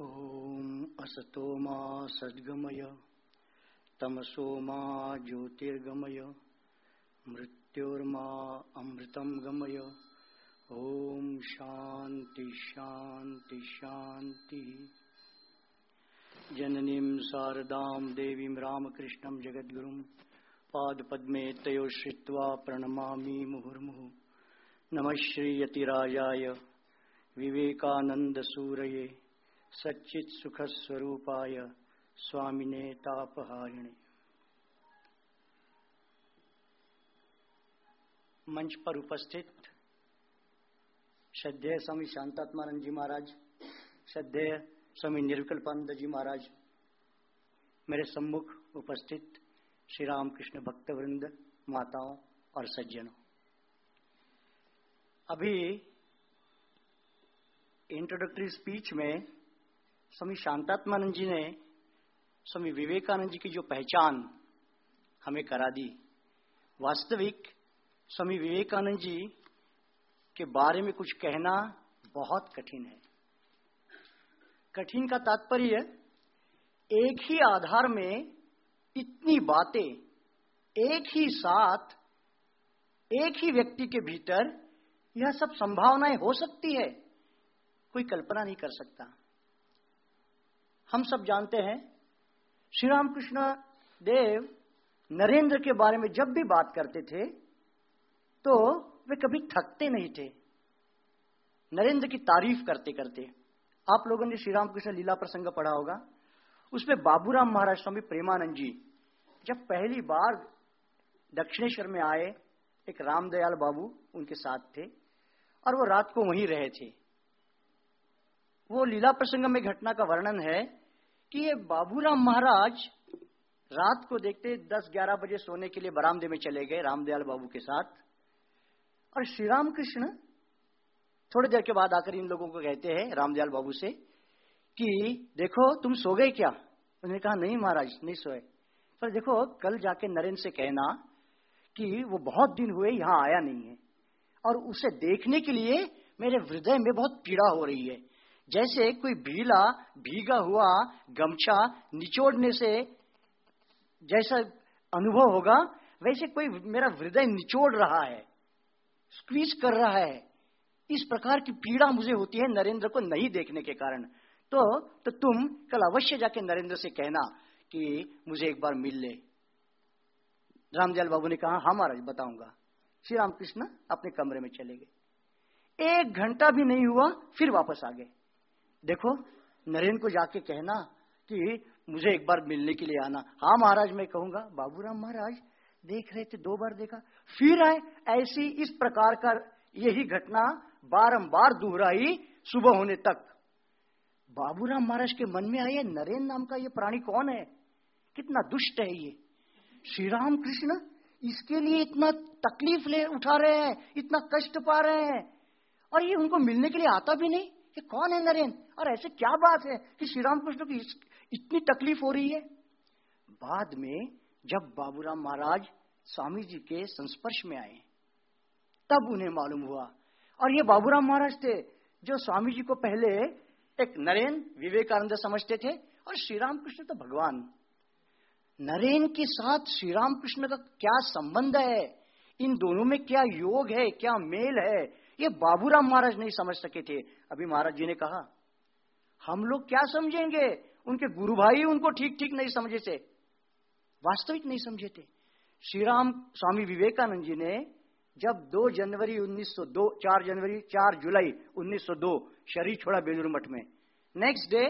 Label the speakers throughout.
Speaker 1: ॐ असतो मा सद्गमय, तमसो मा ज्योतिर्गमय, मृत्योर्मा अमृतं गमय। ॐ शान्ति शान्ति शान्तिः जननीं शारदां देवीं रामकृष्णं जगद्गुरुं, पादपद्मे तयो श्रित्वा प्रणमामि मुहुर्मुहुः। नमः श्रीयतिराजाय विवेकानन्दसूरये। सच्चित सुख स्वरूपाय स्वामिने तापहारिणे। मंच पर उपस्थित श्रद्धेय स्वामी शांतात्मानंद जी महाराज, श्रद्धेय स्वामी निर्विकल्पानंद जी महाराज, मेरे सम्मुख उपस्थित श्री रामकृष्ण भक्तवृंद माताओं और सज्जनों। अभी इंट्रोडक्टरी स्पीच में स्वामी शांतात्मानंद जी ने स्वामी विवेकानंद जी की जो पहचान हमें करा दी। वास्तविक स्वामी विवेकानंद जी के बारे में कुछ कहना बहुत कठिन है। कठिन का तात्पर्य एक ही आधार में इतनी बातें एक ही साथ, एक ही व्यक्ति के भीतर यह सब संभावनाएँ हो सकती है। कोई कल्पना नहीं कर सकता। हम सब जानते हैं श्री रामकृष्ण देव नरेंद्र के बारे में जब भी बात करते थे तो वे कभी थकते नहीं थे। नरेंद्र की तारीफ़ करते करते, आप लोगों ने श्री रामकृष्ण लीला प्रसंग पढ़ा होगा उसमें बाबूराम महाराज स्वामी प्रेमानंद जी जब पहली बार दक्षिणेश्वर में आए, एक रामदयाल बाबू उनके साथ थे, और वो रात को वहीं रहे थे। वो लीला प्रसंग में घटना का वर्णन है कि ये बाबूराम महाराज रात को देखते दस ग्यारह बजे सोने के लिए बरामदे में चले गए, रामदयाल बाबू के साथ। और श्री राम कृष्ण थोड़ी देर के बाद आकर इन लोगों को कहते हैं, रामदयाल बाबू से, कि देखो, तुम सो गए क्या? उन्होंने कहा, नहीं महाराज, नहीं सोए। पर देखो, कल जाके नरेंद्र से कहना कि वो बहुत दिन हुए यहाँ आया नहीं है। और उसे देखने के लिए मेरे हृदय में बहुत पीड़ा हो रही है। जैसे कोई भीला, भीगा हुआ गमछा निचोड़ने से जैसा अनुभव होगा, वैसे कोई मेरा हृदय निचोड़ रहा है स्क्वीज कर रहा है। इस प्रकार की पीड़ा मुझे होती है नरेंद्र को नहीं देखने के कारण। तो तो तुम कल अवश्य जाके नरेंद्र से कहना कि मुझे एक बार मिल ले। रामदयाल बाबू ने कहा हाँ महाराज, बताऊँगा। श्री रामकृष्ण अपने कमरे में चले गए। एक घंटा भी नहीं हुआ, फिर वापस आ गए। देखो नरेंद्र को जाके कहना कि मुझे एक बार मिलने के लिए आना। हाँ महाराज, मैं कहूँगा, बाबूराम महाराज, देख रहे थे, दो बार देखा। फिर आए, ऐसी इस प्रकार का यही घटना बारंबार दोहराई सुबह होने तक। बाबूराम महाराज के मन में आया नरेंद्र नाम का ये प्राणी कौन है? कितना दुष्ट है ये। श्री राम कृष्ण इसके लिए इतना तकलीफ़ ले, उठा रहे हैं, इतना कष्ट पा रहे हैं। और ये उनको मिलने के लिए आता भी नहीं। कि कौन है नरेंद्र और ऐसे क्या बात है कि श्री राम कृष्ण की इतनी तकलीफ़ हो रही है? बाद में जब बाबूराम महाराज स्वामी जी के संस्पर्श में आए, तब उन्हें मालूम हुआ। और ये बाबूराम महाराज थे, जो स्वामी जी को पहले एक नरेंद्र विवेकानंद समझते थे, और श्री राम कृष्ण तो भगवान। नरेन के साथ श्री राम कृष्ण का क्या संबंध है? इन दोनों में क्या योग है, क्या मेल है, ये बाबूराम महाराज नहीं समझ सके थे। अभी महाराज जी ने कहा, हम लोग क्या समझेंगे? उनके गुरु भाई उनको ठीक ठीक नहीं समझे थे। वास्तविक नहीं समझे थे। श्री राम स्वामी विवेकानंद जी ने जब 2 जनवरी 1902 4 जनवरी 4 जुलाई 1902 शरीर छोड़ा बेलूर मठ में, नेक्स्ट डे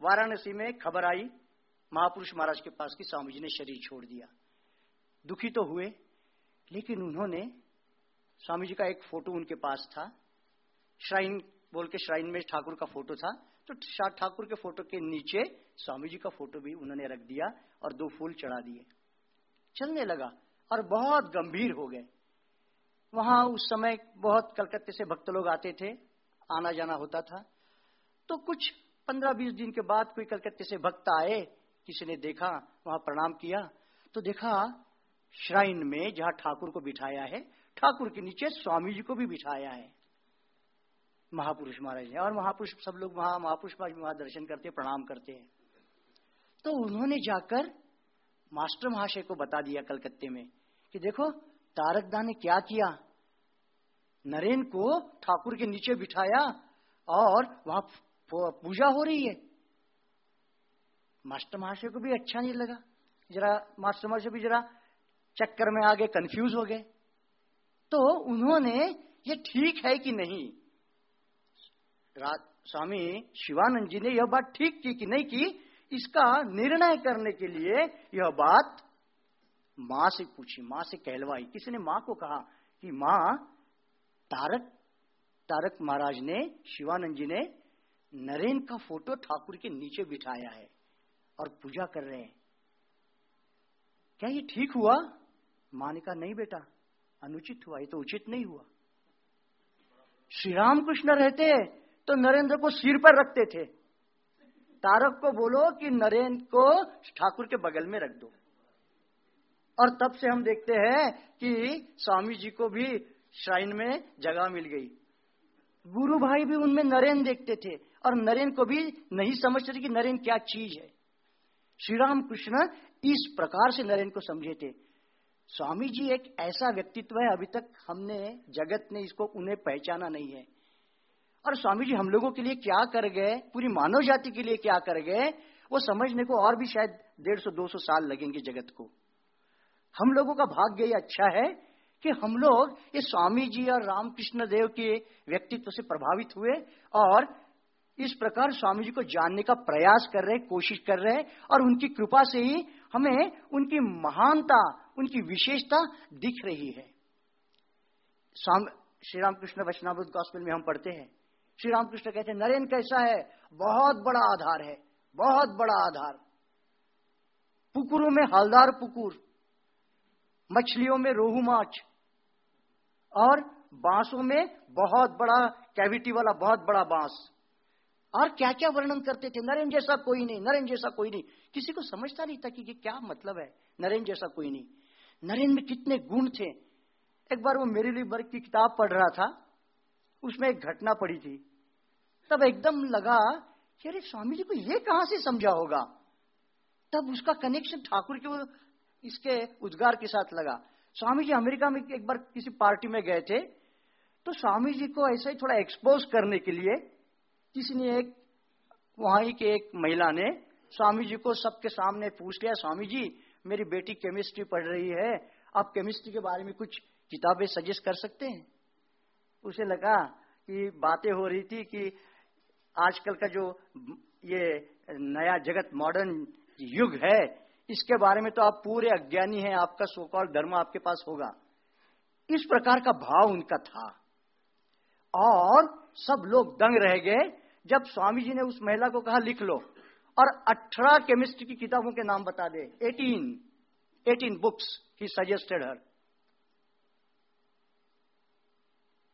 Speaker 1: वाराणसी में खबर आई, महापुरुष महाराज के पास कि स्वामी जी ने शरीर छोड़ दिया। दुखी तो हुए। लेकिन उन्होंने स्वामी जी का एक फ़ोटो उनके पास था। श्राइन, बोल के श्राइन में ठाकुर का फ़ोटो था। तो ठाकुर के फ़ोटो के नीचे स्वामी जी का फ़ोटो भी उन्होंने रख दिया और दो फूल चढ़ा दिए। चलने लगा और बहुत गंभीर हो गए। वहाँ उस समय बहुत कलकत्ते से भक्त लोग आते थे आना जाना होता था। तो कुछ पंद्रह बीस दिन के बाद कोई कलकत्ते से भक्त आए, किसी ने देखा, वहाँ प्रणाम किया। तो देखा श्राइन में जहाँ ठाकुर को बिठाया है, ठाकुर के नीचे स्वामी जी को भी बिठाया है। महापुरुष महाराज ने, और महापुरुष सब लोग वहाँ महापुरुष वहाँ दर्शन करते, प्रणाम करते हैं। तो उन्होंने जाकर मास्टर महाशय को बता दिया कलकत्ते में कि देखो तारकदा ने क्या किया? नरेन को ठाकुर के नीचे बिठाया और वहाँ पूजा हो रही है। मास्टर महाशय को भी अच्छा नहीं लगा। जरा मास्टर महाशय भी जरा चक्कर में आगे कंफ्यूज हो गए। तो उन्होंने ये ठीक है कि नहीं? स्वामी शिवानंद जी ने यह बात ठीक की कि नहीं की? इसका निर्णय करने के लिए यह बात माँ से पूछी। माँ से कहलवाई। किसी ने माँ को कहा कि माँ, तारक तारक महाराज ने, शिवानंद जी ने नरेन का फ़ोटो ठाकुर के नीचे बिठाया है और पूजा कर रहे हैं। क्या ये ठीक हुआ? माँ ने कहा नहीं बेटा, अनुचित हुआ, ये तो उचित नहीं हुआ। श्री राम कृष्ण रहते तो नरेंद्र को सिर पर रखते थे। तारक को बोलो कि नरेंद्र को ठाकुर के बगल में रख दो। और तब से हम देखते हैं कि स्वामी जी को भी श्राइन में जगह मिल गई। गुरु भाई भी उनमें नरेन देखते थे, और नरेन को भी नहीं समझते थे कि नरेन क्या चीज़ है। श्री राम कृष्ण इस प्रकार से नरेन को समझे थे। स्वामी जी एक ऐसा व्यक्तित्व है, अभी तक हमने, जगत ने इसको, उन्हें पहचाना नहीं है। और स्वामी जी हम लोगों के लिए क्या कर गए, पूरी मानव जाति के लिए क्या कर गए, वो समझने को और भी शायद डेढ़ सौ, दो सौ साल लगेंगे जगत को। हम लोगों का भाग्य ये अच्छा है कि हम लोग ये स्वामी जी और रामकृष्ण देव के व्यक्तित्व से प्रभावित हुए और इस प्रकार स्वामी जी को जानने का प्रयास कर रहे, कोशिश कर रहे और उनकी कृपा से ही हमें उनकी महानता उनकी विशेषता दिख रही है। श्री रामकृष्ण वैष्णव गॉस्पेल में हम पढ़ते हैं। श्री रामकृष्ण कहते हैं, नरेन कैसा है? बहुत बड़ा आधार है, बहुत बड़ा आधार। पुकुरों में हलदार पुकुर, मछलियों में रोहू माछ और बांसों में बहुत बड़ा कैविटी वाला, बहुत बड़ा बाँस। और क्या क्या वर्णन करते थे? नरेन जैसा कोई नहीं, नरेन जैसा कोई नहीं। किसी को समझता नहीं था कि ये क्या मतलब है, नरेन जैसा कोई नहीं। नरेन में कितने गुण थे। एक बार वो मेरे लिए वर्ग की किताब पढ़ रहा था। उसमें एक घटना पड़ी थी। तब एकदम लगा कि अरे स्वामी जी को ये कहाँ से समझा होगा। तब उसका कनेक्शन ठाकुर के इसके उद्गार के साथ लगा। स्वामी जी अमेरिका में एक बार किसी पार्टी में गए थे। तो स्वामी जी को ऐसे ही थोड़ा एक्सपोज करने के लिए किसी ने एक, वहाँ के एक महिला ने स्वामी जी को सबके सामने पूछ लिया, स्वामी जी मेरी बेटी केमिस्ट्री पढ़ रही है, आप केमिस्ट्री के बारे में कुछ किताबें सजेस्ट कर सकते हैं? उसे लगा कि बातें हो रही थी कि आजकल का जो ये नया जगत मॉडर्न युग है, इसके बारे में तो आप पूरे अज्ञानी हैं, आपका सोकॉल धर्म आपके पास होगा। इस प्रकार का भाव उनका था। और सब लोग दंग रह गए। जब स्वामी जी ने उस महिला को कहा, लिख लो। और अठारह केमिस्ट्री की किताबों के नाम बता दे। एटीन एटीन बुक्स ही सजेस्टेड हर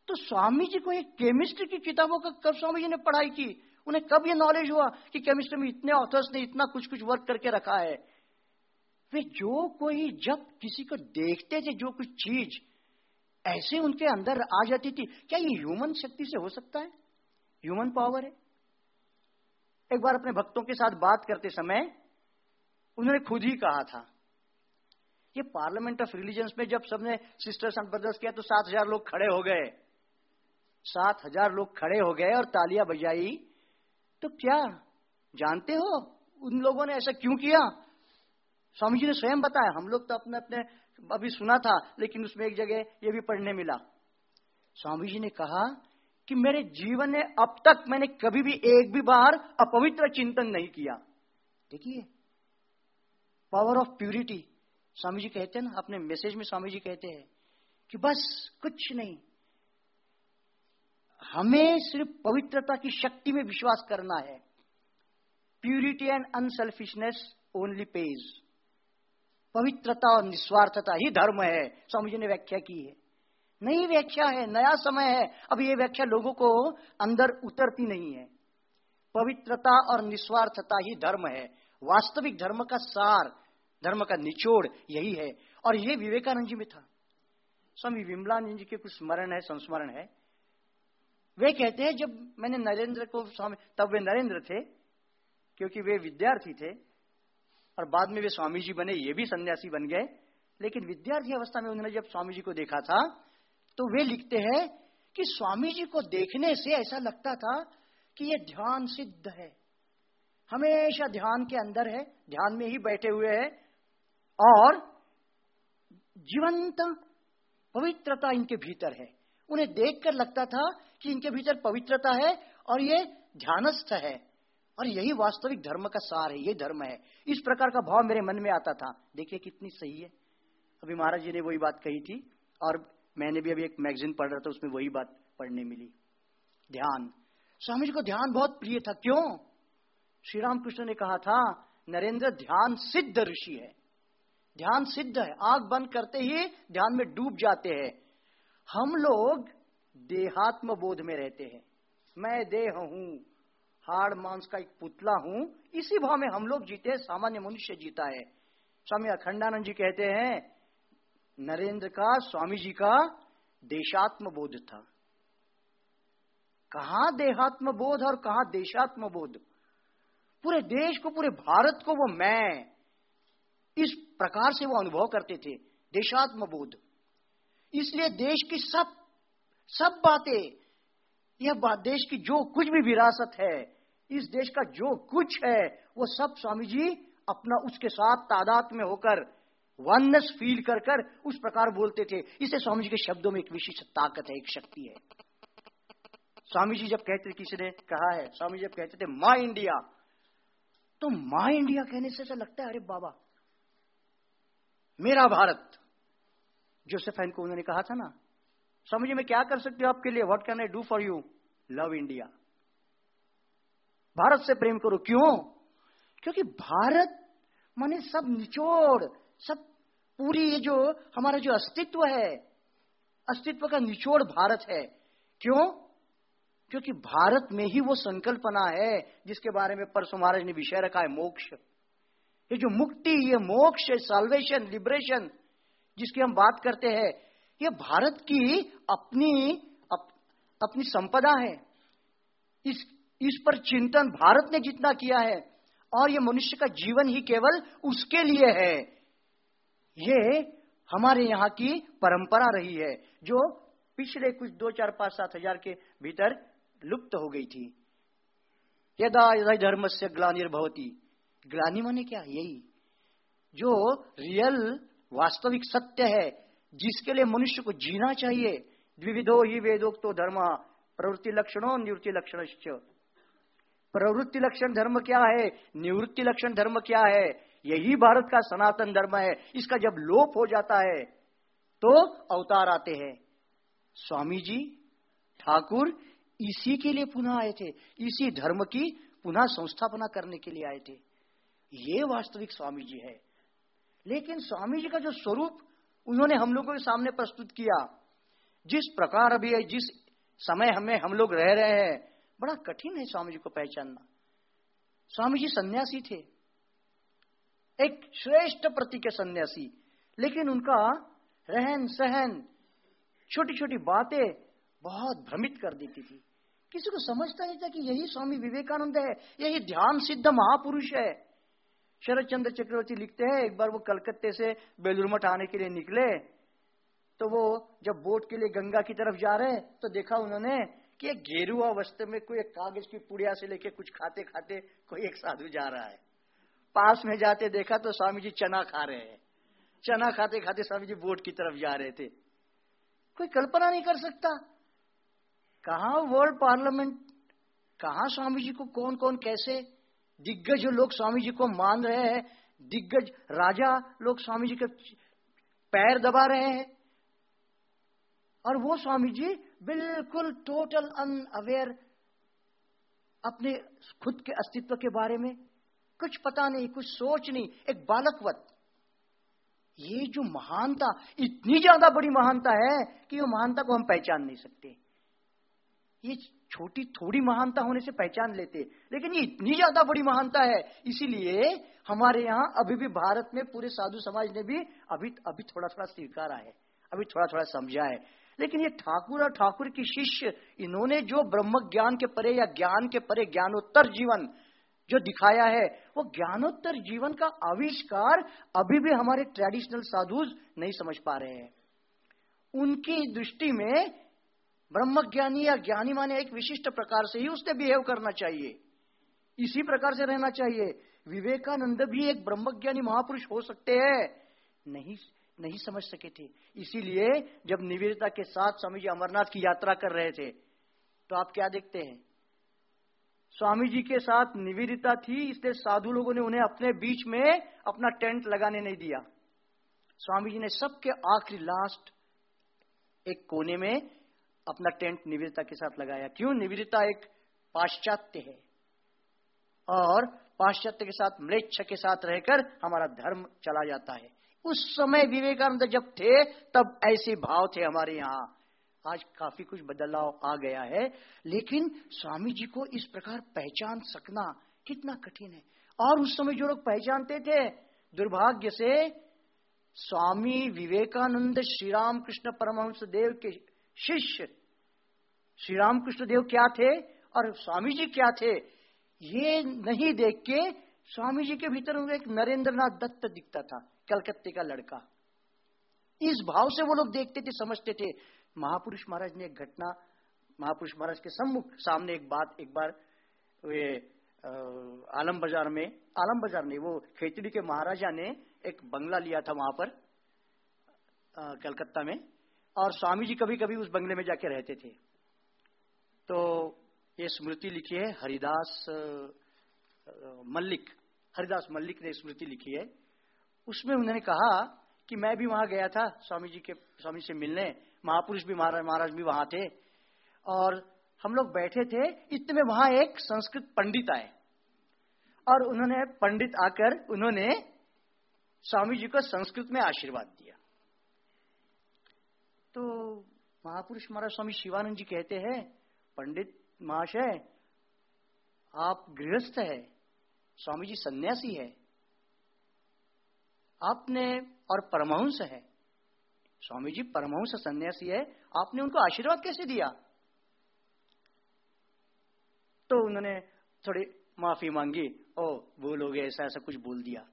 Speaker 1: तो स्वामी जी को एक केमिस्ट्री की किताबों का कब स्वामी जी ने पढ़ाई की? उन्हें कब ये नॉलेज हुआ कि केमिस्ट्री में इतने ऑथर्स ने इतना कुछ कुछ वर्क करके रखा है? वे जो कोई जब किसी को देखते थे, जो कुछ चीज़, ऐसे उनके अंदर आ जाती थी। क्या ये ह्यूमन शक्ति से हो सकता है? ह्यूमन पावर है। एक बार अपने भक्तों के साथ बात करते समय उन्होंने खुद ही कहा था, ये पार्लियामेंट ऑफ़ रिलीजन्स में जब सबने सिस्टर्स एंड ब्रदर्स किया तो सात हज़ार लोग खड़े हो गए। सात हज़ार लोग खड़े हो गए और तालियाँ बजाई। तो क्या जानते हो उन लोगों ने ऐसा क्यों किया? स्वामी जी ने स्वयं बताया। हम लोग तो अपने अपने, अभी सुना था, लेकिन उसमें एक जगह ये भी पढ़ने मिला। स्वामी जी ने कहा कि मेरे जीवन में अब तक मैंने कभी भी एक भी बार अपवित्र चिंतन नहीं किया। देखिए power of purity Swami ji कहते हैं ना, अपने मैसेज में स्वामी जी कहते हैं कि बस कुछ नहीं। हमें सिर्फ़ पवित्रता की शक्ति में विश्वास करना है। Purity and unselfishness only page पवित्रता और निस्वार्थता ही धर्म है, स्वामी जी ने व्याख्या की है। नई व्याख्या है, नया समय है। अब ये व्याख्या लोगों को अंदर उतरती नहीं है। पवित्रता और निस्वार्थता ही धर्म है। वास्तविक धर्म का सार, धर्म का निचोड़ यही है। और ये विवेकानंद जी में था। स्वामी विमलानंद जी के कुछ स्मरण है, संस्मरण है। वे कहते हैं, जब मैंने नरेंद्र को, स्वामी, तब वे नरेंद्र थे, क्योंकि वे विद्यार्थी थे। और बाद में वे स्वामी जी बने, ये भी सन्यासी बन गए। लेकिन विद्यार्थी अवस्था में उन्होंने जब स्वामी जी को देखा था तो वे लिखते हैं कि स्वामी जी को देखने से ऐसा लगता था कि ये ध्यान सिद्ध है। हमेशा ध्यान के अंदर है, ध्यान में ही बैठे हुए हैं और जीवंत, पवित्रता इनके भीतर है। उन्हें देखकर लगता था कि इनके भीतर पवित्रता है और ये ध्यानस्थ है और यही वास्तविक धर्म का सार है, ये धर्म है। इस प्रकार का भाव मेरे मन में आता था। देखिए कितनी सही है। अभी महाराज जी ने वही बात कही थी और मैंने भी अभी एक मैगजीन पढ़ रहा था, उसमें वही बात पढ़ने मिली। ध्यान। स्वामी जी को ध्यान बहुत प्रिय था। क्यों? श्री रामकृष्ण ने कहा था, नरेंद्र, ध्यान सिद्ध ऋषि है। ध्यान सिद्ध है। आँख बंद करते ही ध्यान में डूब जाते हैं। हम लोग देहात्म बोध में रहते हैं। मैं देह हूँ, हाड़ मांस का एक पुतला हूँ, इसी भाव में हम लोग जीते सामान्य मनुष्य जीता है। स्वामी अखंडानंद जी कहते हैं नरेंद्र का, स्वामी जी का देशात्म बोध था। कहा देहात्म बोध और कहा देशात्म बोध पूरे देश को, पूरे भारत को वो मैं, इस प्रकार से वो अनुभव करते थे देशात्म बोध इसलिए देश की सब सब बातें, यह बात, देश की जो कुछ भी विरासत है, इस देश का जो कुछ है, वो सब स्वामी जी अपना उसके साथ तादाद में होकर वननेस फील कर कर उस प्रकार बोलते थे। इसे स्वामी जी के शब्दों में एक विशिष्ट ताकत है, एक शक्ति है। स्वामी जी जब कहते किसी ने कहा है, स्वामी जी जब कहते थे, माँ इंडिया तो माँ इंडिया कहने से ऐसा लगता है, अरे बाबा, मेरा भारत जोसेफाइन को उन्होंने कहा था ना। स्वामी जी, मैं क्या कर सकती हूँ आपके लिए? What can I do for you love India Bharat से प्रेम करो। क्यों? क्योंकि भारत माने सब निचोड़। सब पूरी ये जो हमारा जो अस्तित्व है अस्तित्व का निचोड़ भारत है। क्यों? क्योंकि भारत में ही वो संकल्पना है जिसके बारे में परसों महाराज ने विषय रखा है मोक्ष। ये जो मुक्ति ये मोक्ष साल्वेशन लिबरेशन जिसकी हम बात करते हैं ये भारत की अपनी अप, अपनी संपदा है। इस इस पर चिंतन भारत ने जितना किया है और ये मनुष्य का जीवन ही केवल उसके लिए है। ये हमारे यहाँ की परंपरा रही है, जो पिछले कुछ दो, चार, पाँच, सात हज़ार के भीतर लुप्त हो गई थी। यदा यदा धर्म से ग्लानिर्भवती ग्लानी माने क्या? यही। जो रियल, वास्तविक सत्य है, जिसके लिए मनुष्य को जीना चाहिए। द्विविधो ही वेदोक्तो धर्म, प्रवृत्ति लक्षणों निवृत्ति लक्षण प्रवृत्ति लक्षण धर्म क्या है? निवृत्ति लक्षण धर्म क्या है? यही भारत का सनातन धर्म है। इसका जब लोप हो जाता है तो अवतार आते हैं। स्वामी जी ठाकुर इसी के लिए पुनः आए थे। इसी धर्म की पुनः संस्थापना करने के लिए आए थे। ये वास्तविक स्वामी जी है। लेकिन स्वामी जी का जो स्वरूप उन्होंने हम लोगों के सामने प्रस्तुत किया, जिस प्रकार अभी है, जिस समय हमें हम लोग रह रहे हैं, बड़ा कठिन है स्वामी जी को पहचानना। स्वामी जी सन्यासी थे। एक श्रेष्ठ प्रति के सन्यासी। लेकिन उनका रहन सहन छोटी छोटी बातें बहुत भ्रमित कर देती थी। किसी को समझता नहीं था कि यही स्वामी विवेकानंद है, यही ध्यान सिद्ध महापुरुष है। शरद चंद्र चक्रवर्ती लिखते हैं, एक बार वो कलकत्ते से बेलूर मठ आने के लिए निकले तो वो जब बोट के लिए गंगा की तरफ़ जा रहे हैं तो देखा उन्होंने कि एक गेरुआ वस्त्र में कोई एक कागज़ की पुड़िया से लेके कुछ खाते खाते कोई एक साधु जा रहा है। पास में जाते देखा तो स्वामी जी चना खा रहे हैं। चना खाते खाते स्वामी जी बोट की तरफ़ जा रहे थे। कोई कल्पना नहीं कर सकता। कहा वर्ल्ड पार्लियामेंट कहा स्वामी जी को कौन कौन कैसे दिग्गज लोग स्वामी जी को मान रहे हैं, दिग्गज राजा लोग स्वामी जी के पैर दबा रहे हैं। और वो स्वामी जी बिल्कुल टोटल अनअवेयर अपने खुद के अस्तित्व के बारे में कुछ पता नहीं, कुछ सोच नहीं। एक बालकवत। ये जो महानता, इतनी ज़्यादा बड़ी महानता है कि वो महानता को हम पहचान नहीं सकते। ये छोटी थोड़ी महानता होने से पहचान लेते लेकिन ये इतनी ज़्यादा बड़ी महानता है, इसीलिए हमारे यहाँ अभी भी भारत में पूरे साधु समाज ने भी अभी अभी थोड़ा थोड़ा स्वीकारा है, अभी थोड़ा थोड़ा समझा है। लेकिन ये ठाकुर और ठाकुर की शिष्य, इन्होंने जो ब्रह्म ज्ञान के परे या ज्ञान के परे ज्ञानोत्तर जीवन जो दिखाया है, वो ज्ञानोत्तर जीवन का आविष्कार अभी भी हमारे ट्रेडिशनल साधु नहीं समझ पा रहे हैं। उनकी दृष्टि में ब्रह्मज्ञानी या ज्ञानी माने एक विशिष्ट प्रकार से ही उसने बिहेव करना चाहिए। इसी प्रकार से रहना चाहिए। विवेकानंद भी एक ब्रह्मज्ञानी महापुरुष हो सकते हैं। नहीं नहीं समझ सके थे। इसीलिए जब निवेदिता के साथ स्वामी जी अमरनाथ की यात्रा कर रहे थे तो आप क्या देखते हैं? स्वामी जी के साथ निवेदिता थी, इसलिए साधु लोगों ने उन्हें अपने बीच में अपना टेंट लगाने नहीं दिया। स्वामी जी ने सबके आखिरी लास्ट एक कोने में अपना टेंट निवेदिता के साथ लगाया। क्यों? निवेदिता एक पाश्चात्य है। और पाश्चात्य के साथ, मृक्ष के साथ रहकर हमारा धर्म चला जाता है। उस समय विवेकानंद जब थे, तब ऐसे भाव थे हमारे यहाँ। आज काफ़ी कुछ बदलाव आ गया है, लेकिन स्वामी जी को इस प्रकार पहचान सकना कितना कठिन है। और उस समय जो लोग पहचानते थे, दुर्भाग्य से स्वामी विवेकानंद श्री राम कृष्ण परमहंस देव के शिष्य श्री राम कृष्ण देव क्या थे और स्वामी जी क्या थे, ये नहीं देख के स्वामी जी के भीतर एक नरेंद्र नाथ दत्त दिखता था, कलकत्ते का लड़का। इस भाव से वो लोग देखते थे, समझते थे महापुरुष महाराज ने एक घटना, महापुरुष महाराज के सम्मुख सामने एक बात, एक बार वे आलम बाज़ार में, आलम बाज़ार नहीं, वो खेतड़ी के महाराजा ने एक बंगला लिया था वहाँ पर कलकत्ता में, और स्वामी जी कभी कभी उस बंगले में जाके रहते थे। तो ये स्मृति लिखी है हरिदास मल्लिक हरिदास मल्लिक ने स्मृति लिखी है। उसमें उन्होंने कहा कि मैं भी वहाँ गया था स्वामी जी के, स्वामी से मिलने महापुरुष भी महाराज महाराज भी वहाँ थे। और हम लोग बैठे थे, इतने में वहाँ एक संस्कृत पंडित आए। और उन्होंने, पंडित आकर उन्होंने स्वामी जी को संस्कृत में आशीर्वाद दिया। तो महापुरुष महाराज स्वामी शिवानंद जी कहते हैं, पंडित महाशय, आप गृहस्थ है, स्वामी जी सन्यासी है। आपने और परमहंस है। स्वामी जी परमहंस सन्यासी है। आपने उनको आशीर्वाद कैसे दिया? तो उन्होंने थोड़ी माफ़ी मांगी। ओ, वो लोग ऐसा ऐसा कुछ बोल दिया।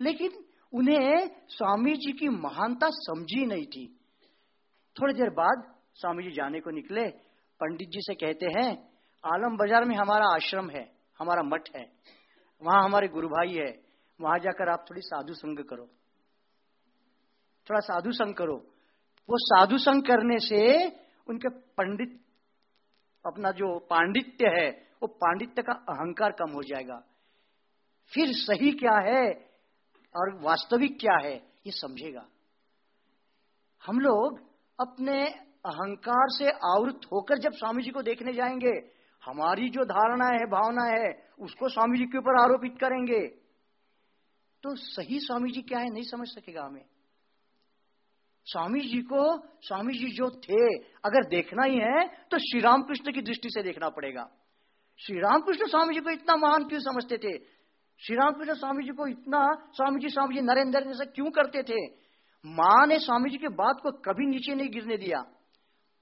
Speaker 1: लेकिन उन्हें स्वामी जी की महानता समझी नहीं थी। थोड़ी देर बाद स्वामी जी जाने को निकले। पंडित जी से कहते हैं, आलम बाज़ार में हमारा आश्रम है, हमारा मठ है। वहाँ हमारे गुरु भाई है। वहाँ जाकर आप थोड़ी साधु संग करो। थोड़ा साधु संग करो। वो साधु संग करने से उनके पंडित, अपना जो पांडित्य है, वो पांडित्य का अहंकार कम हो जाएगा। फिर सही क्या है और वास्तविक क्या है, ये समझेगा। हम लोग अपने अहंकार से आवृत होकर जब स्वामी जी को देखने जाएँगे, हमारी जो धारणा है, भावना है, उसको स्वामी जी के ऊपर आरोपित करेंगे तो सही स्वामी जी क्या है, नहीं समझ सकेगा हमें। स्वामी जी को स्वामी जी जो थे, अगर देखना ही है तो श्री रामकृष्ण की दृष्टि से देखना पड़ेगा। श्री रामकृष्ण स्वामी जी को इतना महान क्यों समझते थे? श्री रामकृष्ण स्वामी जी को इतना स्वामी जी स्वामी जी नरेंद्र जैसा क्यों करते थे? माँ ने स्वामी जी के बात को कभी नीचे नहीं गिरने दिया।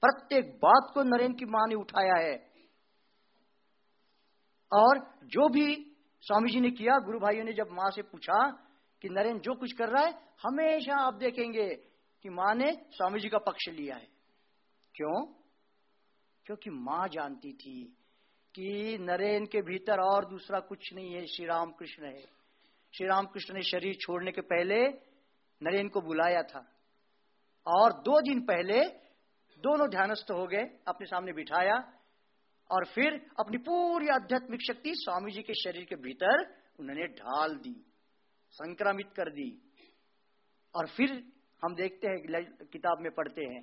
Speaker 1: प्रत्येक बात को नरेंद्र की माँ ने उठाया है। और जो भी स्वामी जी ने किया, गुरु भाइयों ने जब माँ से पूछा कि नरेंद्र जो कुछ कर रहा है, हमेशा आप देखेंगे कि माँ ने स्वामी जी का पक्ष लिया है। क्यों? क्योंकि माँ जानती थी कि नरेन के भीतर और दूसरा कुछ नहीं है श्री राम कृष्ण है। श्री राम कृष्ण ने शरीर छोड़ने के पहले नरेन को बुलाया था। और दो दिन पहले दोनों ध्यानस्थ हो गए, अपने सामने बिठाया और फिर अपनी पूरी आध्यात्मिक शक्ति स्वामी जी के शरीर के भीतर उन्होंने ढाल दी, संक्रमित कर दी। और फिर हम देखते हैं किताब में पढ़ते हैं।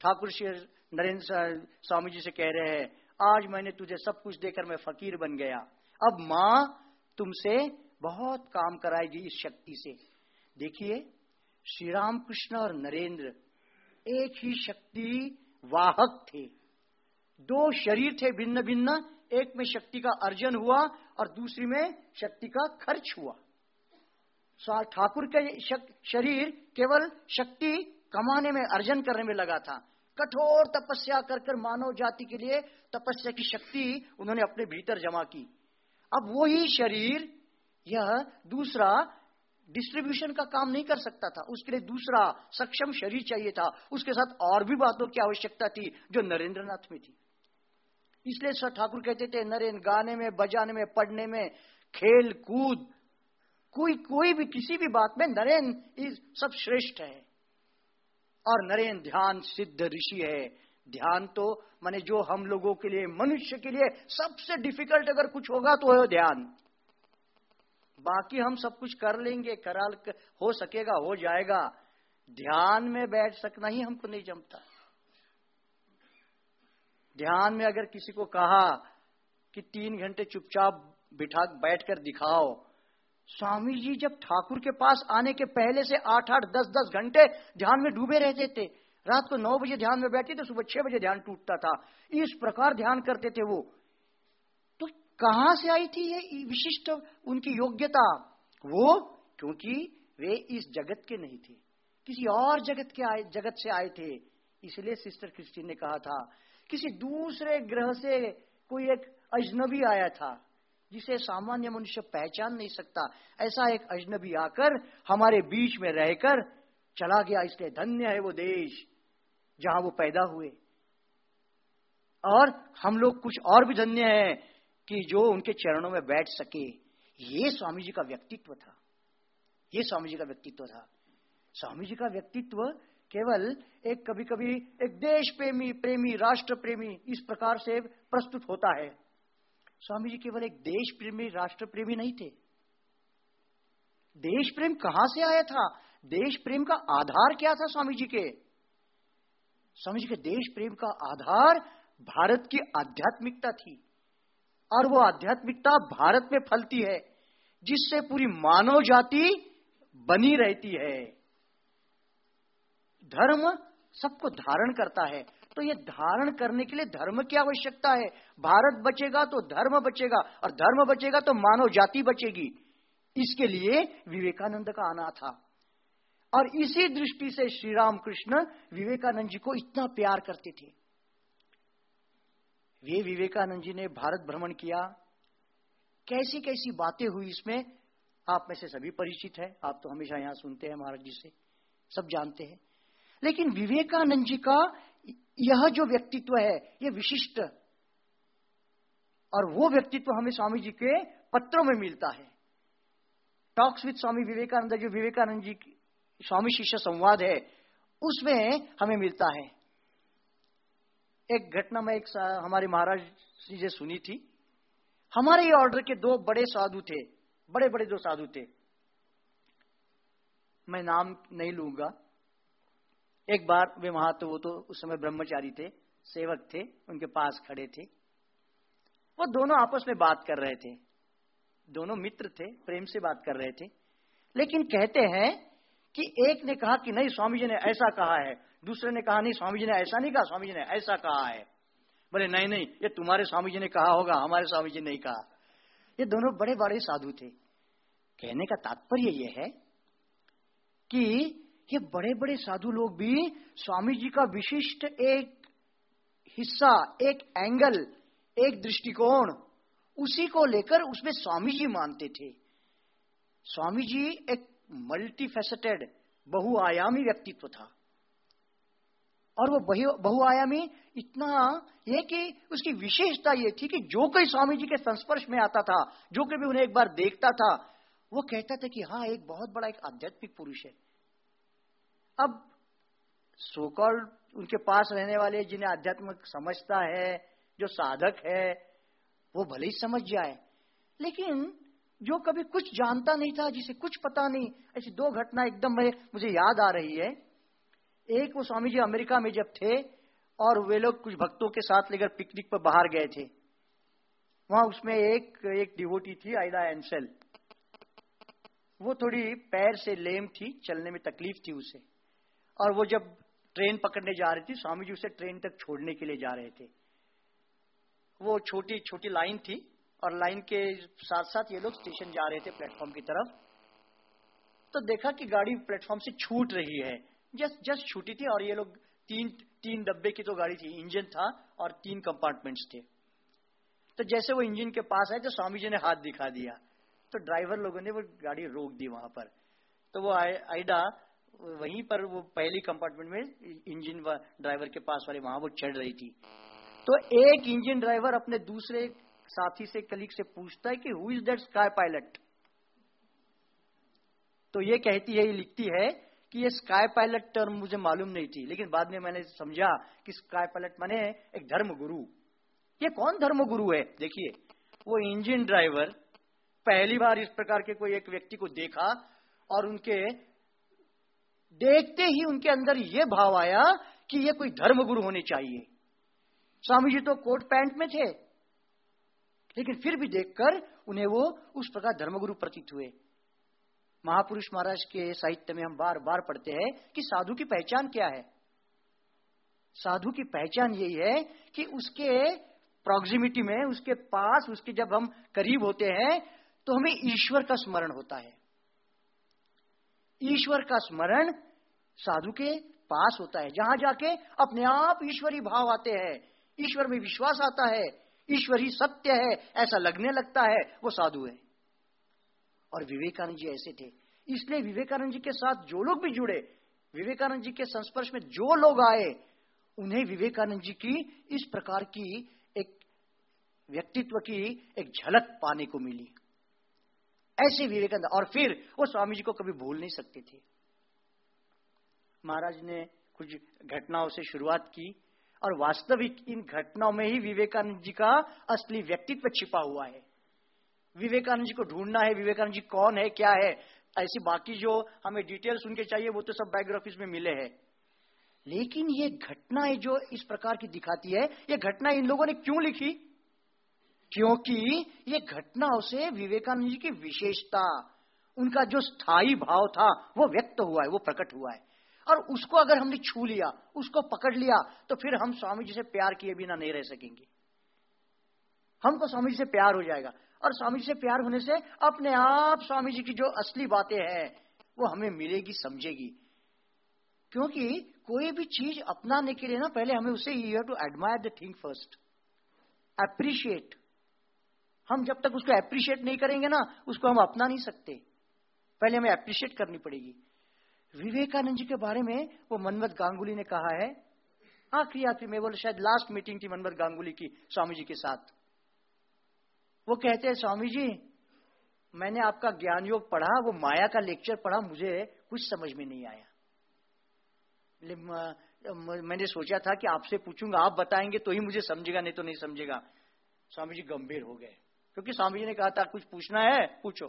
Speaker 1: ठाकुर श्री नरेंद्र स्वामी जी से कह रहे हैं, आज मैंने तुझे सब कुछ देकर मैं फकीर बन गया। अब माँ तुमसे बहुत काम कराएगी इस शक्ति से। देखिए श्री राम कृष्ण और नरेंद्र एक ही शक्ति वाहक थे। दो शरीर थे भिन्न भिन्न एक में शक्ति का अर्जन हुआ और दूसरी में शक्ति का खर्च हुआ। ठाकुर का शरीर केवल शक्ति कमाने में, अर्जन करने में लगा था। कठोर तपस्या कर कर मानव जाति के लिए तपस्या की शक्ति उन्होंने अपने भीतर जमा की। अब वही शरीर, यह दूसरा डिस्ट्रीब्यूशन का काम नहीं कर सकता था। उसके लिए दूसरा सक्षम शरीर चाहिए था। उसके साथ और भी बातों की आवश्यकता थी जो नरेंद्रनाथ में थी। इसलिए सर ठाकुर कहते थे नरेंद्र गाने में, बजाने में, पढ़ने में खेल कूद कोई कोई भी किसी भी बात में नरेन नरेंद्र सब श्रेष्ठ है। और नरेंद्र ध्यान सिद्ध ऋषि है। ध्यान तो माने जो हम लोगों के लिए, मनुष्य के लिए सबसे डिफ़िकल्ट अगर कुछ होगा तो है ध्यान। बाकी हम सब कुछ कर लेंगे, कराल हो सकेगा, हो जाएगा। ध्यान में बैठ सकना ही हमको नहीं जमता। ध्यान में अगर किसी को कहा कि तीन घंटे चुपचाप बिठा, बैठकर दिखाओ स्वामी जी जब ठाकुर के पास आने के पहले से आठ आठ, दस दस घंटे ध्यान में डूबे रहते थे, रात को नौ बजे ध्यान में बैठे तो सुबह छह बजे ध्यान टूटता था। इस प्रकार ध्यान करते थे वो। तो कहाँ से आई थी ये विशिष्ट उनकी योग्यता? वो क्योंकि वे इस जगत के नहीं थे। किसी और जगत के आए, जगत से आए थे। इसलिए सिस्टर क्रिस्टीन ने कहा था, किसी दूसरे ग्रह से कोई एक अजनबी आया था। जिसे सामान्य मनुष्य पहचान नहीं सकता, ऐसा एक अजनबी आकर हमारे बीच में रहकर चला गया। इसलिए धन्य है वो देश जहाँ वो पैदा हुए। और हम लोग कुछ और भी धन्य है कि जो उनके चरणों में बैठ सके। ये स्वामी जी का व्यक्तित्व था। ये स्वामी जी का व्यक्तित्व था। स्वामी जी का व्यक्तित्व केवल एक कभी कभी एक देश प्रेमी प्रेमी राष्ट्र प्रेमी इस प्रकार से प्रस्तुत होता है। स्वामी जी केवल एक देश प्रेमी राष्ट्र प्रेमी नहीं थे। देश प्रेम कहाँ से आया था? देश प्रेम का आधार क्या था स्वामी जी के? स्वामी जी के देश प्रेम का आधार भारत की आध्यात्मिकता थी। और वो आध्यात्मिकता भारत में फलती है, जिससे पूरी मानव जाति बनी रहती है। धर्म सबको धारण करता है। तो ये धारण करने के लिए धर्म की आवश्यकता है। भारत बचेगा तो धर्म बचेगा और धर्म बचेगा तो मानव जाति बचेगी। इसके लिए विवेकानंद का आना था। और इसी दृष्टि से श्री राम कृष्ण विवेकानंद जी को इतना प्यार करते थे। वे विवेकानंद जी ने भारत भ्रमण किया। कैसी कैसी बातें हुई इसमें? आप में से सभी परिचित है। आप तो हमेशा यहाँ सुनते हैं महाराज जी से। सब जानते हैं। लेकिन विवेकानंद जी का यह जो व्यक्तित्व है यह विशिष्ट। और वो व्यक्तित्व हमें स्वामी जी के पत्रों में मिलता है। टॉक्स विद स्वामी विवेकानंद, जो विवेकानंद जी स्वामी शिष्य संवाद है, उसमें हमें मिलता है। एक घटना में एक हमारे महाराज जी से सुनी थी। हमारे ये ऑर्डर के दो बड़े साधु थे बड़े बड़े दो साधु थे। मैं नाम नहीं लूँगा। एक बार वे वहाँ तो वो तो उस समय ब्रह्मचारी थे, सेवक थे, उनके पास खड़े थे। वो दोनों आपस में बात कर रहे थे। दोनों मित्र थे, प्रेम से बात कर रहे थे। लेकिन कहते हैं कि एक ने कहा कि नहीं स्वामी जी ने ऐसा कहा है। दूसरे ने कहा, नहीं स्वामी जी ने ऐसा नहीं कहा स्वामी जी ने ऐसा कहा है। बोले, नहीं नहीं, ये तुम्हारे स्वामी जी ने कहा होगा, हमारे स्वामी जी ने नहीं कहा। ये दोनों बड़े बड़े साधु थे। कहने का तात्पर्य यह है कि ये बड़े बड़े साधु लोग भी स्वामी जी का विशिष्ट एक हिस्सा, एक एंगल एक दृष्टिकोण, उसी को लेकर उसमें स्वामी जी मानते थे। स्वामी जी एक मल्टीफेसेटेड बहुआयामी व्यक्तित्व था। और वो बहुआयामी इतना ये कि उसकी विशेषता ये थी कि जो कोई स्वामी जी के संस्पर्श में आता था, जो कोई भी उन्हें एक बार देखता था, वो कहता था कि हाँ एक बहुत बड़ा, एक आध्यात्मिक पुरुष है। अब सोकॉल उनके पास रहने वाले जिन्हें आध्यात्मिक समझता है, जो साधक है, वो भले ही समझ जाए, लेकिन जो कभी कुछ जानता नहीं था, जिसे कुछ पता नहीं, ऐसी दो घटना एकदम मुझे याद आ रही है। एक वो स्वामी जी अमेरिका में जब थे, और वे लोग कुछ भक्तों के साथ लेकर पिकनिक पर बाहर गए थे। वहाँ उसमें एक एक डिवोटी थी आयदा एंसेल। वो थोड़ी पैर से लेम थी, चलने में तकलीफ़ थी उसे। और वो जब ट्रेन पकड़ने जा रही थी स्वामी जी उसे ट्रेन तक छोड़ने के लिए जा रहे थे। वो छोटी छोटी लाइन थी और लाइन के साथ साथ ये लोग स्टेशन जा रहे थे प्लेटफॉर्म की तरफ़। तो देखा कि गाड़ी प्लेटफॉर्म से छूट रही है। जस्ट जस्ट छूटी थी और ये लोग तीन तीन डब्बे की तो गाड़ी थी, इंजन था और तीन कंपार्टमेंट्स थे। तो जैसे वो इंजन के पास आए तो स्वामी जी ने हाथ दिखा दिया। तो ड्राइवर लोगों ने वो गाड़ी रोक दी वहाँ पर। तो वो आईडा वहीं पर वो पहली कंपार्टमेंट में इंजन ड्राइवर के पास वाले वहाँ वो चढ़ रही थी। तो एक इंजन ड्राइवर अपने दूसरे साथी से कलीग से पूछता है कि who is that sky pilot तो ये कहती है, ये लिखती है कि ये स्काई पायलट टर्म मुझे मालूम नहीं थी, लेकिन बाद में मैंने समझा कि स्काई पायलट माने एक धर्म गुरु ये कौन धर्म गुरु है? देखिए, वो इंजन ड्राइवर पहली बार इस प्रकार के कोई एक व्यक्ति को देखा और उनके देखते ही उनके अंदर यह भाव आया कि ये कोई धर्म गुरु होने चाहिए। स्वामी जी तो कोट पैंट में थे। लेकिन फिर भी देखकर उन्हें वो उस प्रकार धर्मगुरु प्रतीत हुए। महापुरुष महाराज के साहित्य में हम बार बार पढ़ते हैं कि साधु की पहचान क्या है? साधु की पहचान यही है कि उसके प्रॉक्सिमिटी में, उसके पास, उसके जब हम करीब होते हैं तो हमें ईश्वर का स्मरण होता है। ईश्वर का स्मरण साधु के पास होता है। जहाँ जाके अपने आप ईश्वरी भाव आते हैं, ईश्वर में विश्वास आता है, ईश्वर ही सत्य है, ऐसा लगने लगता है, वो साधु है। और विवेकानंद जी ऐसे थे। इसलिए विवेकानंद जी के साथ जो लोग भी जुड़े, विवेकानंद जी के संस्पर्श में जो लोग आए, उन्हें विवेकानंद जी की इस प्रकार की एक व्यक्तित्व की एक झलक पाने को मिली। ऐसे विवेकानंद। और फिर वो स्वामी जी को कभी भूल नहीं सकते थे। महाराज ने कुछ घटनाओं से शुरुआत की और वास्तविक इन घटनाओं में ही विवेकानंद जी का असली व्यक्तित्व छिपा हुआ है। विवेकानंद जी को ढूंढना है, विवेकानंद जी कौन है, क्या है? ऐसी बाकी जो हमें डिटेल्स उनके चाहिए, वो तो सब बायोग्राफीज में मिले हैं। लेकिन ये घटनाएँ जो इस प्रकार की दिखाती है, ये घटना इन लोगों ने क्यों लिखी? क्योंकि ये घटना उसे विवेकानंद जी की विशेषता, उनका जो स्थायी भाव था, वो व्यक्त हुआ है, वो प्रकट हुआ है। और उसको अगर हमने छू लिया, उसको पकड़ लिया तो फिर हम स्वामी जी से प्यार किए बिना नहीं रह सकेंगे। हमको स्वामी जी से प्यार हो जाएगा। और स्वामी जी से प्यार होने से अपने आप स्वामी जी की जो असली बातें हैं, वो हमें मिलेगी, समझेगी। क्योंकि कोई भी चीज़ अपनाने के लिए ना, पहले हमें उसे you have to admire the thing first appreciate हम जब तक उसको अप्रिशिएट नहीं करेंगे ना, उसको हम अपना नहीं सकते। पहले हमें अप्रिशिएट करनी पड़ेगी। विवेकानंद जी के बारे में वो मनमत गांगुली ने कहा है, आखिरी आखिरी में बोले शायद लास्ट मीटिंग थी मनमत गांगुली की स्वामी जी के साथ। वो कहते हैं, स्वामी जी, मैंने आपका ज्ञान योग पढ़ा, वो माया का लेक्चर पढ़ा, मुझे कुछ समझ में नहीं आया। मैंने सोचा था कि आपसे पूछूँगा, आप बताएँगे तो ही मुझे समझेगा, नहीं तो नहीं समझेगा। स्वामी जी गंभीर हो गए। क्योंकि स्वामी जी ने कहा था, कुछ पूछना है, पूछो.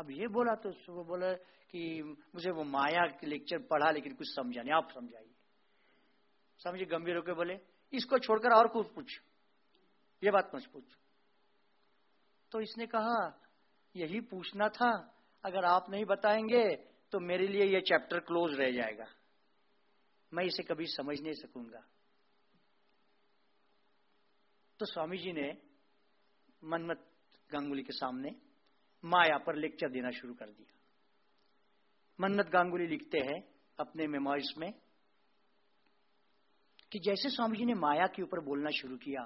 Speaker 1: अब ये बोला तो वो बोला कि मुझे वो माया लेक्चर पढ़ा, लेकिन कुछ समझा नहीं, आप समझाइए। स्वामी जी गंभीर होकर बोले, इसको छोड़कर और कुछ पूछ। ये बात मत पूछ। तो इसने कहा, यही पूछना था, अगर आप नहीं बताएँगे तो मेरे लिए ये चैप्टर क्लोज रह जाएगा। मैं इसे कभी समझ नहीं सकूँगा। तो स्वामी जी ने मनमत गांगुली के सामने माया पर लेक्चर देना शुरू कर दिया। मनमत गांगुली लिखते हैं अपने मेमोइस में कि जैसे स्वामी जी ने माया के ऊपर बोलना शुरू किया,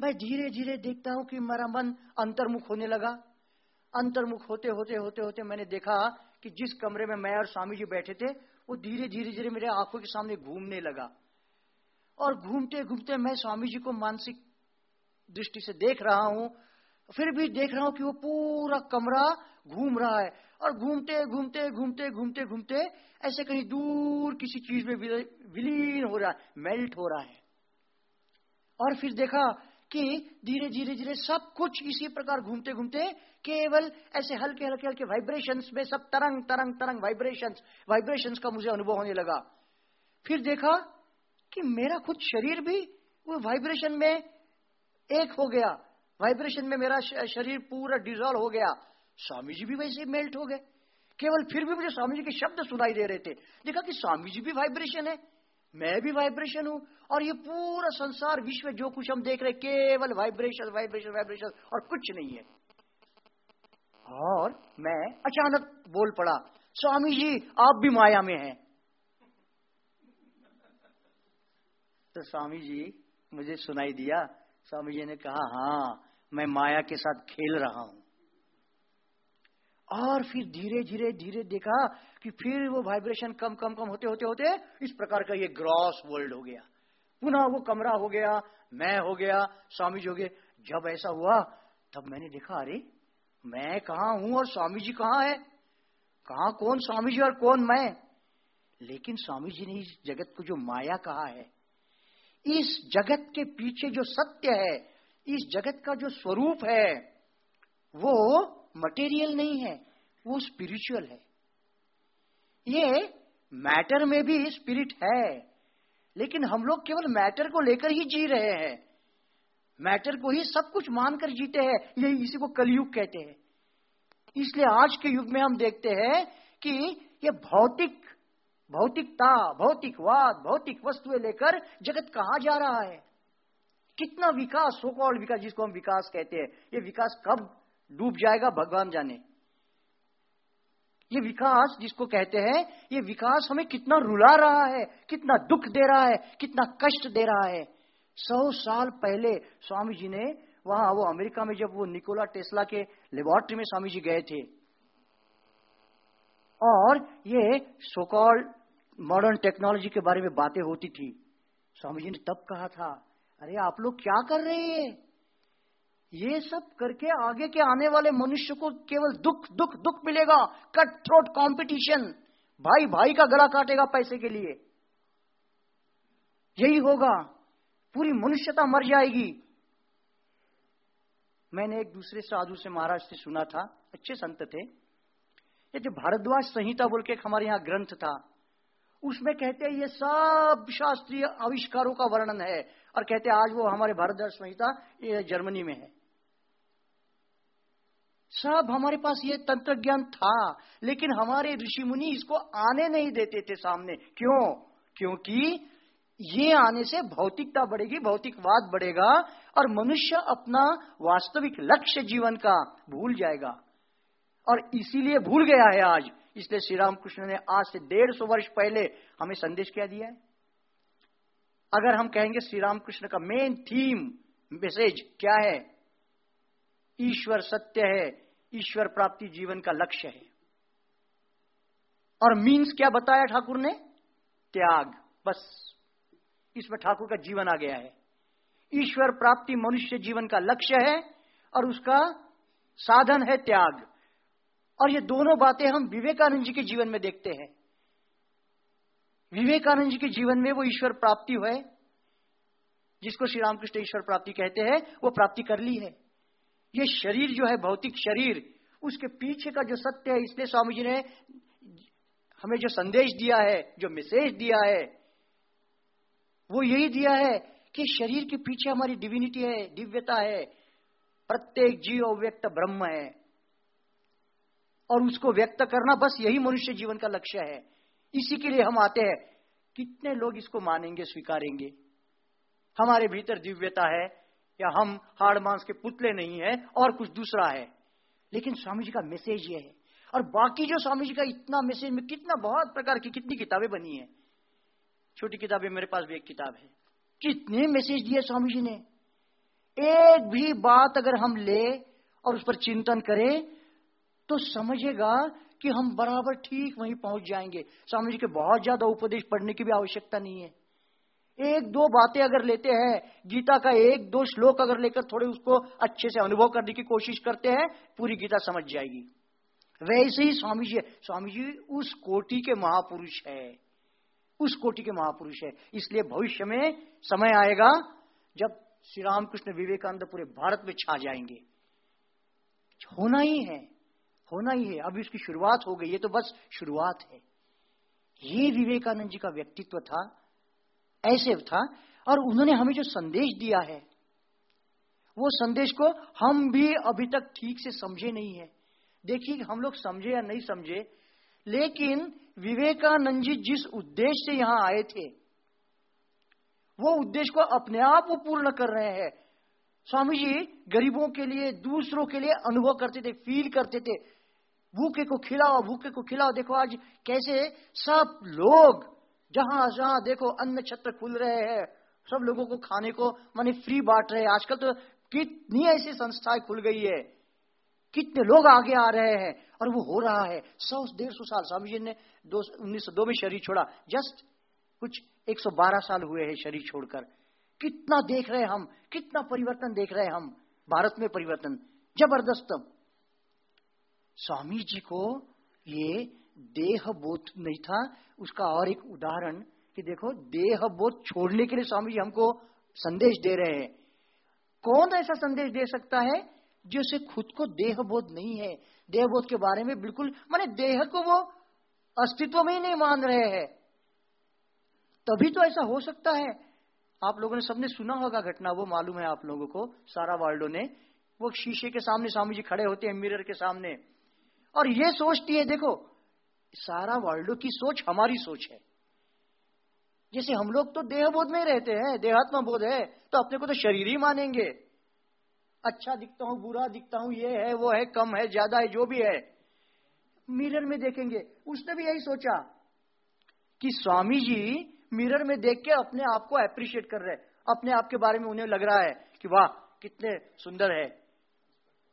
Speaker 1: मैं धीरे धीरे देखता हूँ कि मेरा मन अंतर्मुख होने लगा। अंतर्मुख होते होते होते होते मैंने देखा कि जिस कमरे में मैं और स्वामी जी बैठे थे, वो धीरे धीरे धीरे मेरे आँखों के सामने घूमने लगा। और घूमते घूमते मैं स्वामी जी को मानसिक दृष्टि से देख रहा हूँ, फिर भी देख रहा हूँ कि वो पूरा कमरा घूम रहा है। और घूमते घूमते घूमते घूमते घूमते ऐसे कहीं दूर किसी चीज़ में विलीन हो रहा है, मेल्ट हो रहा है। और फिर देखा कि धीरे धीरे धीरे सब कुछ इसी प्रकार घूमते घूमते केवल ऐसे हल्के हल्के हल्के वाइब्रेशंस में सब तरंग तरंग तरंग वाइब्रेशंस वाइब्रेशंस का मुझे अनुभव होने लगा। फिर देखा कि मेरा खुद शरीर भी वो वाइब्रेशन में एक हो गया। वाइब्रेशन में मेरा शरीर पूरा डिजॉल्व हो गया। स्वामी जी भी वैसे मेल्ट हो गए। केवल फिर भी मुझे स्वामी जी के शब्द सुनाई दे रहे थे। देखा कि स्वामी जी भी वाइब्रेशन है। मैं भी वाइब्रेशन हूँ। और ये पूरा संसार, विश्व जो कुछ हम देख रहे केवल वाइब्रेशन वाइब्रेशन वाइब्रेशन और कुछ नहीं है। और मैं अचानक बोल पड़ा स्वामी जी आप भी माया में हैं। तो स्वामी जी मुझे सुनाई दिया स्वामी जी ने कहा हाँ मैं माया के साथ खेल रहा हूँ। और फिर धीरे धीरे धीरे देखा कि फिर वो वाइब्रेशन कम कम कम होते होते होते इस प्रकार का ये ग्रॉस वर्ल्ड हो गया। पुनः वो कमरा हो गया, मैं हो गया, स्वामी जी हो गए। जब ऐसा हुआ, तब मैंने देखा, अरे, मैं कहा हूँ और स्वामी जी कहाँ है? कहा कौन स्वामी जी और कौन मैं? लेकिन स्वामी जी ने इस जगत को जो माया कहा है इस जगत के पीछे जो सत्य है, इस जगत का जो स्वरूप है, वो मटेरियल नहीं है, वो स्पिरिचुअल है। ये मैटर में भी स्पिरिट है, लेकिन हम लोग केवल मैटर को लेकर ही जी रहे हैं। मैटर को ही सब कुछ मानकर जीते हैं ये इसी को कलयुग कहते हैं। इसलिए आज के युग में हम देखते हैं कि ये भौतिक भौतिकता, भौतिकवाद, भौतिक वस्तुएँ लेकर जगत कहा जा रहा है? कितना विकास सोकॉल्ड विकास, जिसको हम विकास कहते हैं, ये विकास कब डूब जाएगा भगवान जाने? ये विकास जिसको कहते हैं, ये विकास हमें कितना रुला रहा है, कितना दुख दे रहा है, कितना कष्ट दे रहा है। सौ साल पहले स्वामी जी ने वहाँ, वो अमेरिका में जब वो निकोला टेस्ला के लेबोरेटरी में स्वामी जी गए थे, और ये सोकॉल मॉडर्न टेक्नोलॉजी के बारे में बातें होती थी। स्वामी जी ने तब कहा था, अरे, आप लोग क्या कर रहे हैं? ये सब करके आगे के आने वाले मनुष्य को केवल दुख दुख दुख मिलेगा। कट थ्रोट कॉम्पिटिशन भाई भाई का गला काटेगा पैसे के लिए। यही होगा। पूरी मनुष्यता मर जाएगी। मैंने एक दूसरे साधु से महाराज से सुना था। अच्छे संत थे। ये जो भारद्वाज संहिता बोल के एक हमारे यहाँ ग्रंथ था। उसमें कहते हैं, ये सब शास्त्रीय आविष्कारों का वर्णन है। और कहते हैं, आज वो हमारे भारद्वाज संहिता ये जर्मनी में है। सब हमारे पास ये तंत्र ज्ञान था, लेकिन हमारे ऋषि मुनि इसको आने नहीं देते थे सामने। क्यों? क्योंकि ये आने से भौतिकता बढ़ेगी, भौतिकवाद बढ़ेगा, और मनुष्य अपना वास्तविक लक्ष्य जीवन का भूल जाएगा। और इसीलिए भूल गया है आज। इसलिए श्री रामकृष्ण ने आज से डेढ़ सौ वर्ष पहले हमें संदेश क्या दिया है? अगर हम कहेंगे श्री रामकृष्ण का मेन थीम मैसेज क्या है? ईश्वर सत्य है, ईश्वर प्राप्ति जीवन का लक्ष्य है। और मीन्स क्या बताया ठाकुर ने? त्याग, बस। इसमें ठाकुर का जीवन आ गया है। ईश्वर प्राप्ति मनुष्य जीवन का लक्ष्य है और उसका साधन है त्याग। और ये दोनों बातें हम विवेकानंद जी के जीवन में देखते हैं। विवेकानंद जी के जीवन में वो ईश्वर प्राप्ति हुए, जिसको श्री रामकृष्ण ईश्वर प्राप्ति कहते हैं, वो प्राप्ति कर ली है। ये शरीर जो है, भौतिक शरीर, उसके पीछे का जो सत्य है, इसलिए स्वामी जी ने हमें जो संदेश दिया है, जो मैसेज दिया है, वो यही दिया है कि शरीर के पीछे हमारी डिविनिटी है, दिव्यता है। प्रत्येक जीव व्यक्त ब्रह्म है। और उसको व्यक्त करना बस यही मनुष्य जीवन का लक्ष्य है। इसी के लिए हम आते हैं। कितने लोग इसको मानेंगे, स्वीकारेंगे? हमारे भीतर दिव्यता है, या हम हाड़ मांस के पुतले नहीं है, और कुछ दूसरा है। लेकिन स्वामी जी का मैसेज ये है। और बाकी जो स्वामी जी का इतना मैसेज में कितना बहुत प्रकार की, कितनी किताबें बनी है। छोटी किताबें, मेरे पास भी एक किताब है। कितने मैसेज दिए स्वामी जी ने। एक भी बात अगर हम ले और उस पर चिंतन करें तो समझेगा कि हम बराबर ठीक वहीं पहुँच जाएँगे। स्वामी जी के बहुत ज़्यादा उपदेश पढ़ने की भी आवश्यकता नहीं है। एक दो बातें अगर लेते हैं, गीता का एक दो श्लोक अगर लेकर थोड़े उसको अच्छे से अनुभव करने की कोशिश करते हैं, पूरी गीता समझ जाएगी। वैसे ही स्वामी जी स्वामी जी, उस कोटि के महापुरुष है। उस कोटि के महापुरुष है। इसलिए भविष्य में समय आएगा जब श्री रामकृष्ण विवेकानंद पूरे भारत में छा जाएँगे। होना ही है। होना ही है। अभी उसकी शुरुआत हो गई ये तो बस शुरुआत है। ये विवेकानंद जी का व्यक्तित्व था, ऐसे था, और उन्होंने हमें जो संदेश दिया है, वो संदेश को हम भी अभी तक ठीक से समझे नहीं है। देखिए, हम लोग समझे या नहीं समझे, लेकिन विवेकानंद जी जिस उद्देश्य से यहाँ आए थे, वो उद्देश्य को अपने आप वो पूर्ण कर रहे हैं। स्वामी जी गरीबों के लिए, दूसरों के लिए अनुभव करते थे फील करते थे। भूखे को खिलाओ, भूखे को खिलाओ। देखो आज कैसे सब लोग जहाँ जहाँ देखो अन्न छत्र खुल रहे हैं, सब लोगों को खाने को, माने फ्री बांट रहे हैं। आजकल तो कितनी ऐसी संस्थाएँ खुल गई है, कितने लोग आगे आ रहे हैं, और वो हो रहा है। सौ, डेढ़ सौ साल, स्वामी जी ने दो, उन्नीस में शरीर छोड़ा। जस्ट कुछ 112 साल हुए हैं शरीर छोड़कर। कितना देख रहे हम, कितना परिवर्तन देख रहे हम, भारत में परिवर्तन, ज़बरदस्त। स्वामी जी को ये देह बोध नहीं था। उसका और एक उदाहरण कि देखो, देह बोध छोड़ने के लिए स्वामी जी हमको संदेश दे रहे हैं। कौन ऐसा संदेश दे सकता है जो से खुद को देह बोध नहीं है? देह बोध के बारे में बिल्कुल, माने देह को वो अस्तित्व में ही नहीं मान रहे हैं। तभी तो ऐसा हो सकता है। आप लोगों ने सबने सुना होगा घटना, वो मालूम है आप लोगों को। सारा वाल्डो ने, वो शीशे के सामने स्वामी जी खड़े होते हैं मिरर के सामने। और ये सोचती है, देखो, सारा वर्ल्ड की सोच हमारी सोच है। जैसे हम लोग तो देहबोध में रहते हैं, देहात्मा बोध है तो अपने को तो शरीर ही मानेंगे। अच्छा दिखता हूँ, बुरा दिखता हूँ, ये है, वो है, कम है, ज़्यादा है, जो भी है। मिरर में देखेंगे, उसने भी यही सोचा कि स्वामी जी मिरर में देख के अपने आप को अप्रिशिएट कर रहे अपने आप के बारे में उन्हें लग रहा है कि वाह, कितने सुंदर है।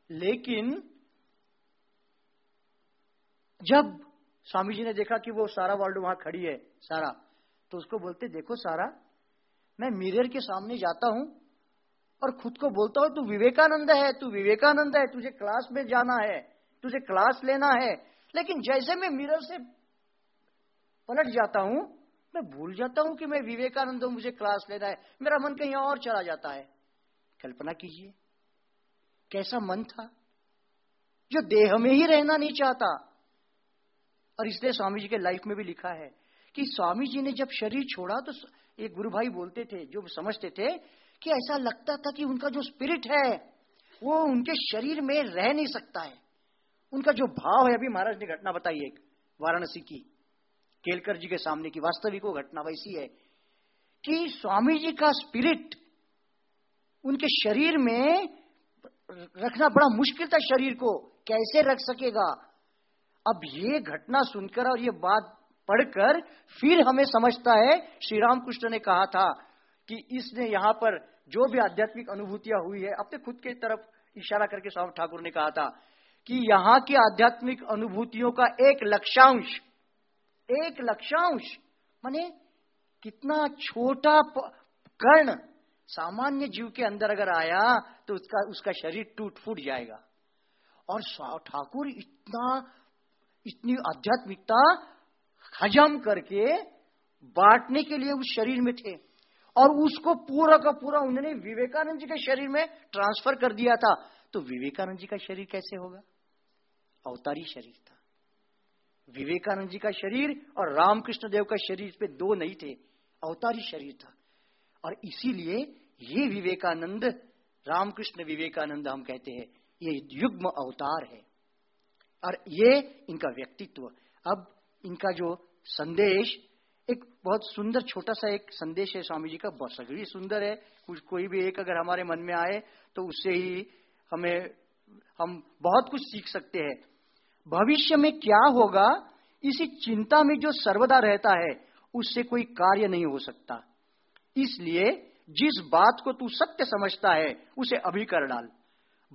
Speaker 1: लेकिन जब स्वामी जी ने देखा कि वो सारा वर्ल्ड वहाँ खड़ी है, सारा तो उसको बोलते, देखो सारा, मैं मिरर के सामने जाता हूँ और खुद को बोलता हूँ, तू विवेकानंद है, तू विवेकानंद है, तुझे क्लास में जाना है, तुझे क्लास लेना है, लेकिन जैसे मैं मिरर से पलट जाता हूँ, मैं भूल जाता हूँ कि मैं विवेकानंद हूँ, मुझे क्लास लेना है, मेरा मन कहीं और चला जाता है। कल्पना कीजिए, कैसा मन था, जो देह में ही रहना नहीं चाहता और इसलिए स्वामी जी के लाइफ में भी लिखा है कि स्वामी जी ने जब शरीर छोड़ा तो एक गुरु भाई बोलते थे, जो समझते थे कि ऐसा लगता था कि उनका जो स्पिरिट है, वो उनके शरीर में रह नहीं सकता है। उनका जो भाव है, अभी महाराज ने घटना बताई एक, वाराणसी की, केलकर जी के सामने की, वास्तविक वो घटना वैसी है कि स्वामी जी का स्पिरिट उनके शरीर में रखना बड़ा मुश्किल था शरीर को, कैसे रख सकेगा? अब ये घटना सुनकर और ये बात पढ़कर फिर हमें समझता है, श्री रामकृष्ण ने कहा था कि इसने यहाँ पर जो भी आध्यात्मिक अनुभूतियाँ हुई है, अपने खुद के तरफ़ इशारा करके स्वामी ठाकुर ने कहा था कि यहाँ की आध्यात्मिक अनुभूतियों का एक लक्ष्यांश एक लक्ष्यांश माने कितना छोटा कर्ण सामान्य जीव के अंदर अगर आया तो उसका उसका शरीर टूट फूट जाएगा। और ठाकुर इतना इतनी आध्यात्मिकता हजम करके बांटने के लिए उस शरीर में थे। और उसको पूरा का पूरा उन्होंने विवेकानंद जी के शरीर में ट्रांसफ़र कर दिया था। तो विवेकानंद जी का शरीर कैसे होगा? अवतारी शरीर था। विवेकानंद जी का शरीर और रामकृष्ण देव का शरीर पे दो नहीं थे, अवतारी शरीर था। और इसीलिए ये विवेकानंद, रामकृष्ण विवेकानंद हम कहते हैं, ये युग्म अवतार है। और ये इनका व्यक्तित्व। अब इनका जो संदेश, एक बहुत सुंदर छोटा सा एक संदेश है स्वामी जी का, बहुत सभी सुंदर है। कुछ कोई भी एक अगर हमारे मन में आए तो उससे ही हमें, हम बहुत कुछ सीख सकते हैं। भविष्य में क्या होगा, इसी चिंता में जो सर्वदा रहता है, उससे कोई कार्य नहीं हो सकता। इसलिए जिस बात को तू सत्य समझता है, उसे अभी कर डाल।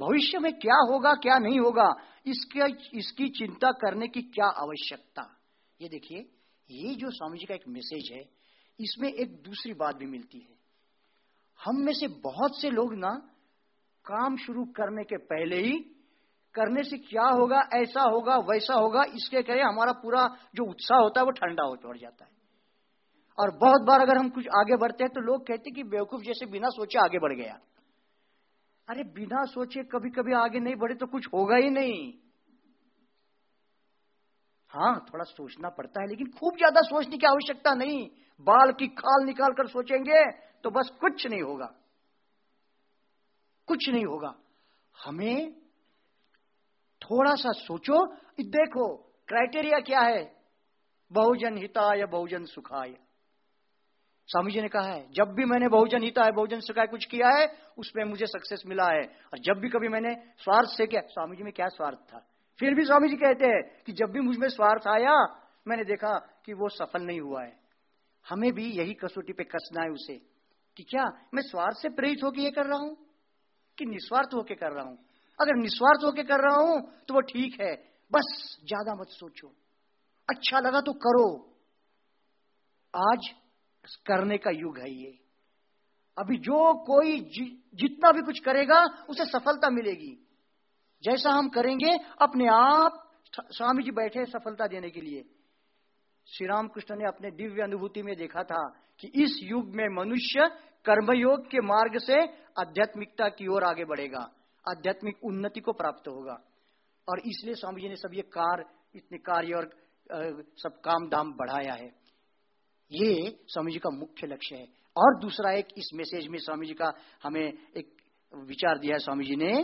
Speaker 1: भविष्य में क्या होगा, क्या नहीं होगा, इसके, इसकी चिंता करने की क्या आवश्यकता? ये देखिए, ये जो स्वामी जी का एक मैसेज है, इसमें एक दूसरी बात भी मिलती है। हम में से बहुत से लोग ना, काम शुरू करने के पहले ही, करने से क्या होगा, ऐसा होगा, वैसा होगा, इसके कहे हमारा पूरा जो उत्साह होता है, वो ठंडा हो चढ़ जाता है। और बहुत बार अगर हम कुछ आगे बढ़ते हैं तो लोग कहते हैं कि बेवकूफ़ जैसे बिना सोचे आगे बढ़ गया। अरे बिना सोचे कभी कभी आगे नहीं बढ़े तो कुछ होगा ही नहीं। हाँ थोड़ा सोचना पड़ता है, लेकिन खूब ज़्यादा सोचने की आवश्यकता नहीं। बाल की खाल निकाल कर सोचेंगे तो बस कुछ नहीं होगा। कुछ नहीं होगा। हमें थोड़ा सा सोचो। देखो, क्राइटेरिया क्या है? बहुजन हिताय, बहुजन सुखाय। स्वामी जी ने कहा है, जब भी मैंने बहुजन हिता है, बहुजन सुखाय कुछ किया है उसमें मुझे सक्सेस मिला है। और जब भी कभी मैंने स्वार्थ से क्या, स्वामी जी में क्या स्वार्थ था? फिर भी स्वामी जी कहते हैं कि जब भी मुझमें स्वार्थ आया, मैंने देखा कि वो सफल नहीं हुआ है। हमें भी यही कसौटी पे कसना है उसे कि क्या मैं स्वार्थ से प्रेरित होकर ये कर रहा हूँ? कि निस्वार्थ होकर कर रहा हूँ? अगर निस्वार्थ होकर कर रहा हूँ तो वो ठीक है। बस ज़्यादा मत सोचो। अच्छा लगा तो करो। आज करने का युग है ये। अभी जो कोई जि, जितना भी कुछ करेगा उसे सफलता मिलेगी। जैसा हम करेंगे अपने आप स्वामी जी बैठे सफलता देने के लिए। श्री रामकृष्ण ने अपने दिव्य अनुभूति में देखा था कि इस युग में मनुष्य कर्मयोग के मार्ग से आध्यात्मिकता की ओर आगे बढ़ेगा आध्यात्मिक उन्नति को प्राप्त होगा। और इसलिए स्वामी जी ने सब ये कार इतने कार्य और सब काम दाम बढ़ाया है। ये स्वामी जी का मुख्य लक्ष्य है। और दूसरा एक इस मैसेज में स्वामी जी का हमें एक विचार दिया है स्वामी जी ने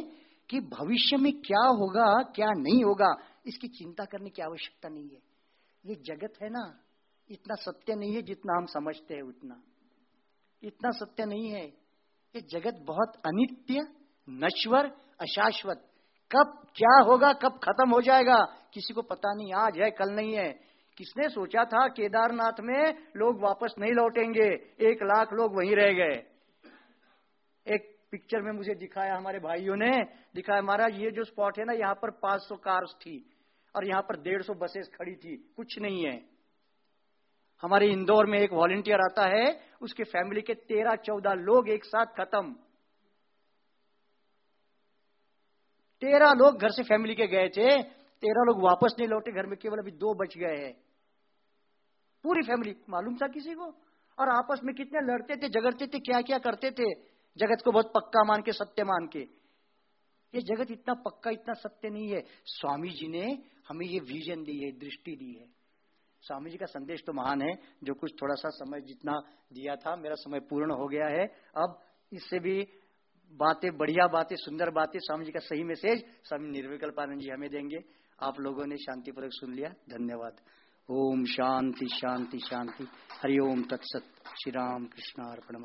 Speaker 1: कि भविष्य में क्या होगा, क्या नहीं होगा, इसकी चिंता करने की आवश्यकता नहीं है। ये जगत है ना, इतना सत्य नहीं है जितना हम समझते हैं उतना। इतना सत्य नहीं है। ये जगत बहुत अनित्य, नश्वर, अशाश्वत। कब क्या होगा, कब खत्म हो जाएगा, किसी को पता नहीं, आज है, कल नहीं है। किसने सोचा था केदारनाथ में लोग वापस नहीं लौटेंगे? एक लाख लोग वहीं रह गए। एक पिक्चर में मुझे दिखाया हमारे भाइयों ने। दिखाया, महाराज, ये जो स्पॉट है ना, यहाँ पर 500 कार्स थी और यहाँ पर 150 बसेस खड़ी थी। कुछ नहीं है। हमारे इंदौर में एक वॉलेंटियर आता है, उसके फैमिली के तेरह चौदह लोग एक साथ खत्म। तेरह लोग घर से फैमिली के गए थे। तेरह लोग वापस नहीं लौटे, घर में केवल अभी दो बच गए हैं। पूरी फैमिली, मालूम था किसी को? और आपस में कितने लड़ते थे, झगड़ते थे क्या क्या करते थे? जगत को बहुत पक्का मान के, सत्य मान के। ये जगत इतना पक्का, इतना सत्य नहीं है। स्वामी जी ने हमें ये विजन दी है, दृष्टि दी है। स्वामी जी का संदेश तो महान है, जो कुछ थोड़ा सा समय जितना दिया था, मेरा समय पूर्ण हो गया है। अब इससे भी बातें, बढ़िया बातें, सुंदर बातें स्वामी जी का सही मैसेज स्वामी निर्विकल्पानंद जी हमें देंगे। आप लोगों ने शांतिपूर्वक सुन लिया। धन्यवाद। ओम शांति शांति शांति। हरिओम तत्सत। श्री राम कृष्ण अर्पण